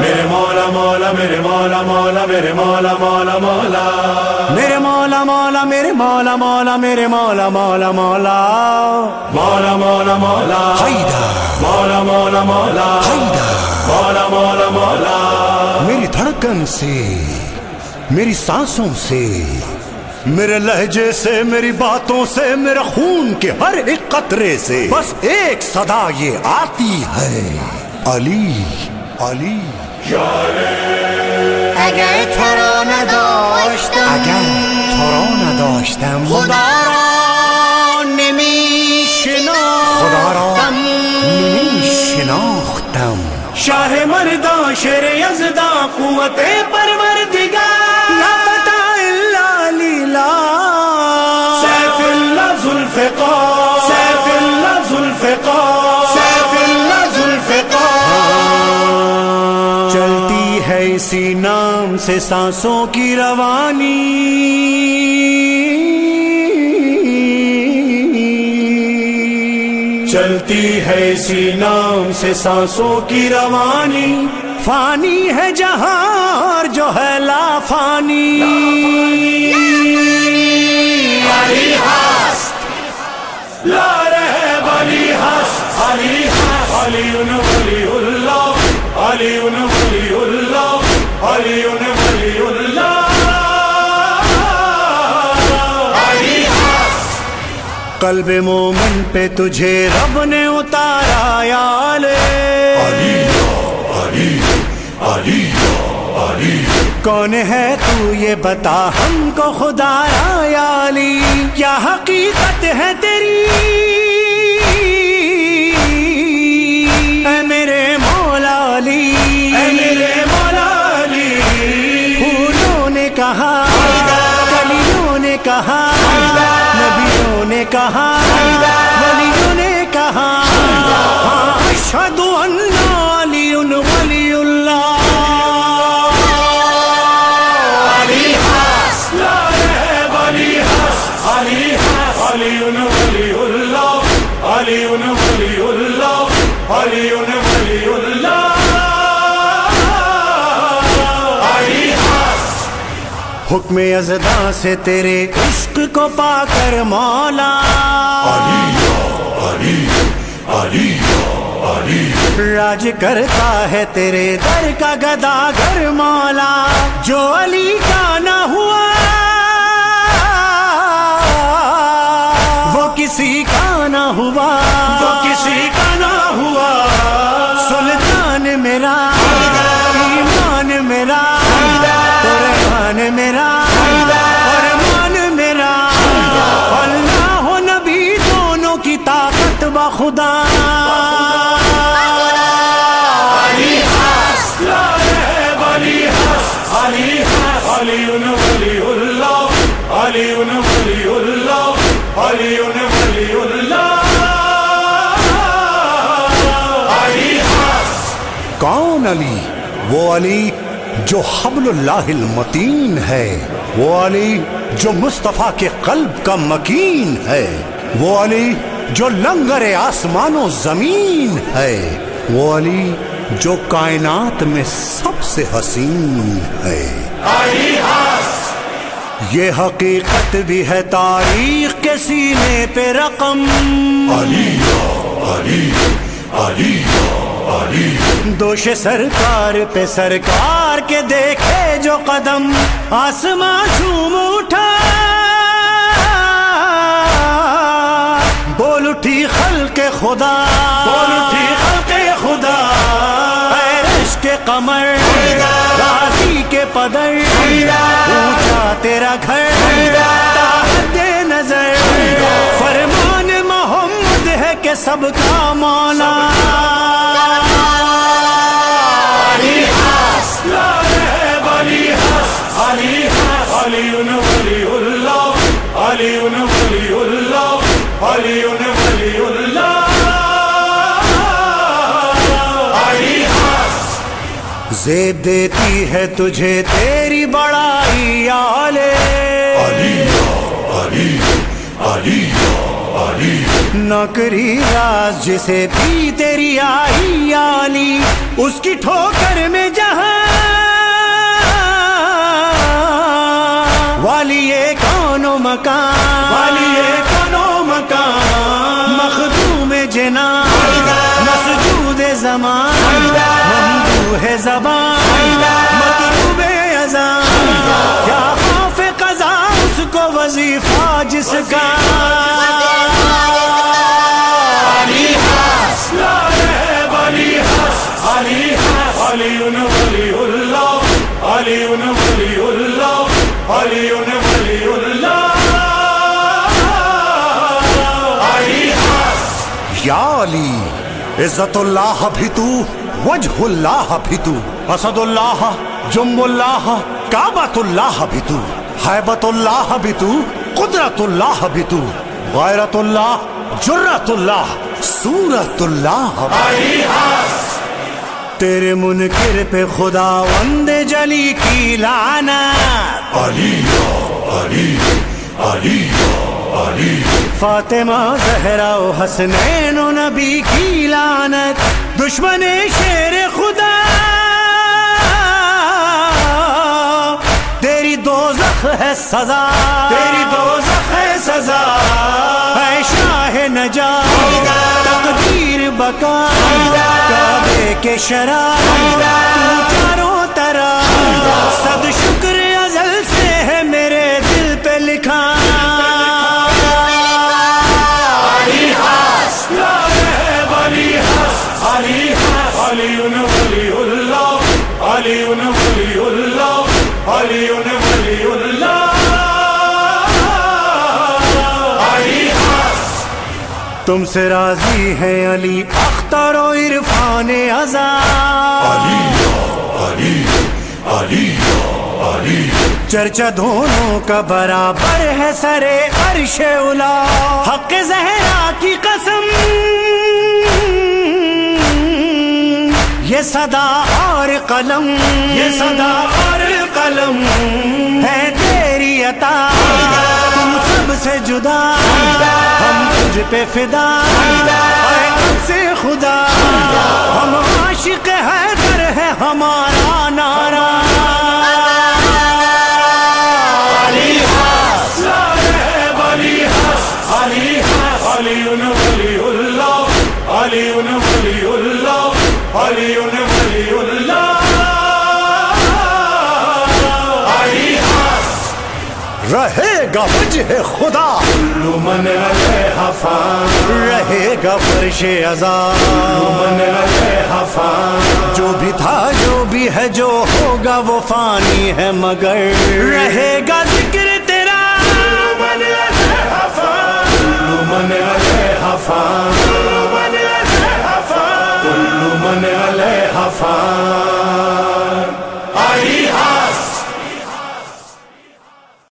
میرے مولا مولا میرے مولا مولا میرے مولا مولا مولا میرے مولا مولا میرے مولا مولا میرے مولا مولا مولا میرے مولا مولا مولا مولا مولا مولا مولا مولا مولا میری دھڑکن سے میری سانسوں سے میرے لہجے سے میری باتوں سے میرے خون کے ہر ایک قطرے سے بس ایک صدا یہ آتی ہے علی علی اگر تو را نداشتم اگر نداشتم خدا را نمی خدا را شناختم نمی شناختم شاہ مردہ شیر یزدہ قوت پروردگار. لا فتح الا لیلا. سیف اللہ ذوالفقار. سیف اللہ ذوالفقار. سیف اللہ ذوالفقار. چلتی ہے اسی نام سے سانسوں کی روانی. چلتی ہے اسی نام سے سانسوں کی روانی۔ فانی ہے جہاں اور جو ہے لا فانی۔ علی ہست۔ لا رہے بلی ہست۔ علی ہست، علی اللہ، علی قلب مومن پہ تجھے رب نے اتارا یا لے علی علی علی کون ہے تو یہ بتا ہم کو خدا را یا علی؟ کیا حقیقت ہے تیری؟ اے میرے مولا علی اے میرے مولا علی۔ پھولوں نے کہا کلیوں نے کہا کہا ولیوں نے کہا ہاں، اشہد ان علی ولی اللہ علی ہست بلی ہست علی ہست علی ولی اللہ علی ولی اللہ علی حکم ازدا سے تیرے عشق کو پا کر مولا۔ علی علی علی راج کرتا ہے تیرے در کا گدا گر مولا۔ جو علی کا نہ ہوا، وہ کسی کا نہ ہوا۔ ہست. کون علی؟ وہ علی جو حبل اللہ المتین ہے. وہ علی جو مصطفیٰ کے قلب کا مکین ہے. وہ علی جو لنگر آسمان و زمین ہے وہ علی جو کائنات میں سب سے حسین ہے۔ علی یہ حقیقت بھی ہے تاریخ کے سینے پہ رقم۔ علی علی علی علی۔ دوش سرکار پہ سرکار کے دیکھے جو قدم آسمان جھوم اٹھا۔ اٹھی خلق خدا بول اٹھی خلق خدا۔ پیرش کے قمر راضی کے پدر اونچا تیرا گھر تاحد نظر۔ فرمان محمد ہے کہ سب کا مولا۔ علی ہست علی ہست علی ولی اللہ۔ علی اللہ۔ علی اللہ زیب دیتی ہے تجھے تیری بڑائی آلے۔ علی علی علی علی نوکری راز جسے بھی تیری آئی آلی اس کی ٹھوکر میں جہاں۔ والی یہ کون و مکان؟ والی کنو مکان؟ مخدوم جنا مسجود زمان۔ وظیفہ جس کا لالے بلی حس علی حس علی ولی اللہ علی ولی اللہ علی ولی اللہ علی حس یا علی عزت اللہ بھی تو وجہ اللہ بھی تو۔ اسد اللہ جم اللہ کعبۃ اللہ بھی تو۔ حیبت اللہ بھی تو قدرت اللہ بھی تو غیرت اللہ جرت اللہ سورت اللہ تیرے منکر پہ خدا وند جلی کی لعنت۔ علی علی علی علی فاطمہ زہرا و حسنین و نبی کی لعنت۔ دشمن شیر خدا۔ دوزخ ہے سزا۔ تیری دوزخ ہے سزا۔ ہے شاہ نجا تقدیر بقا کعبے کے شراب چاروں طرح۔ صد شکر ازل سے ہے میرے دل پہ لکھا۔ علی علی علی اللہ علی ولی اللہ علی تم سے راضی ہے علی اختر و عرفان چرچا دونوں کا برابر ہے سرے عرش اولا حق زہرا کی قسم۔ یہ صدا اور قلم۔ یہ صدا اور قلم۔ ہے تیری عطا۔ سب سے جدا، ہم تجھ پہ فدا سے خدا۔ ہم عاشق حیدر ہے ہمارا نعرہ رہے گا وجہ خدا۔ من لگے حفان رہے گا فرش عذاب۔ من جو بھی تھا، جو بھی ہے، جو ہوگا وہ فانی ہے مگر۔ رہے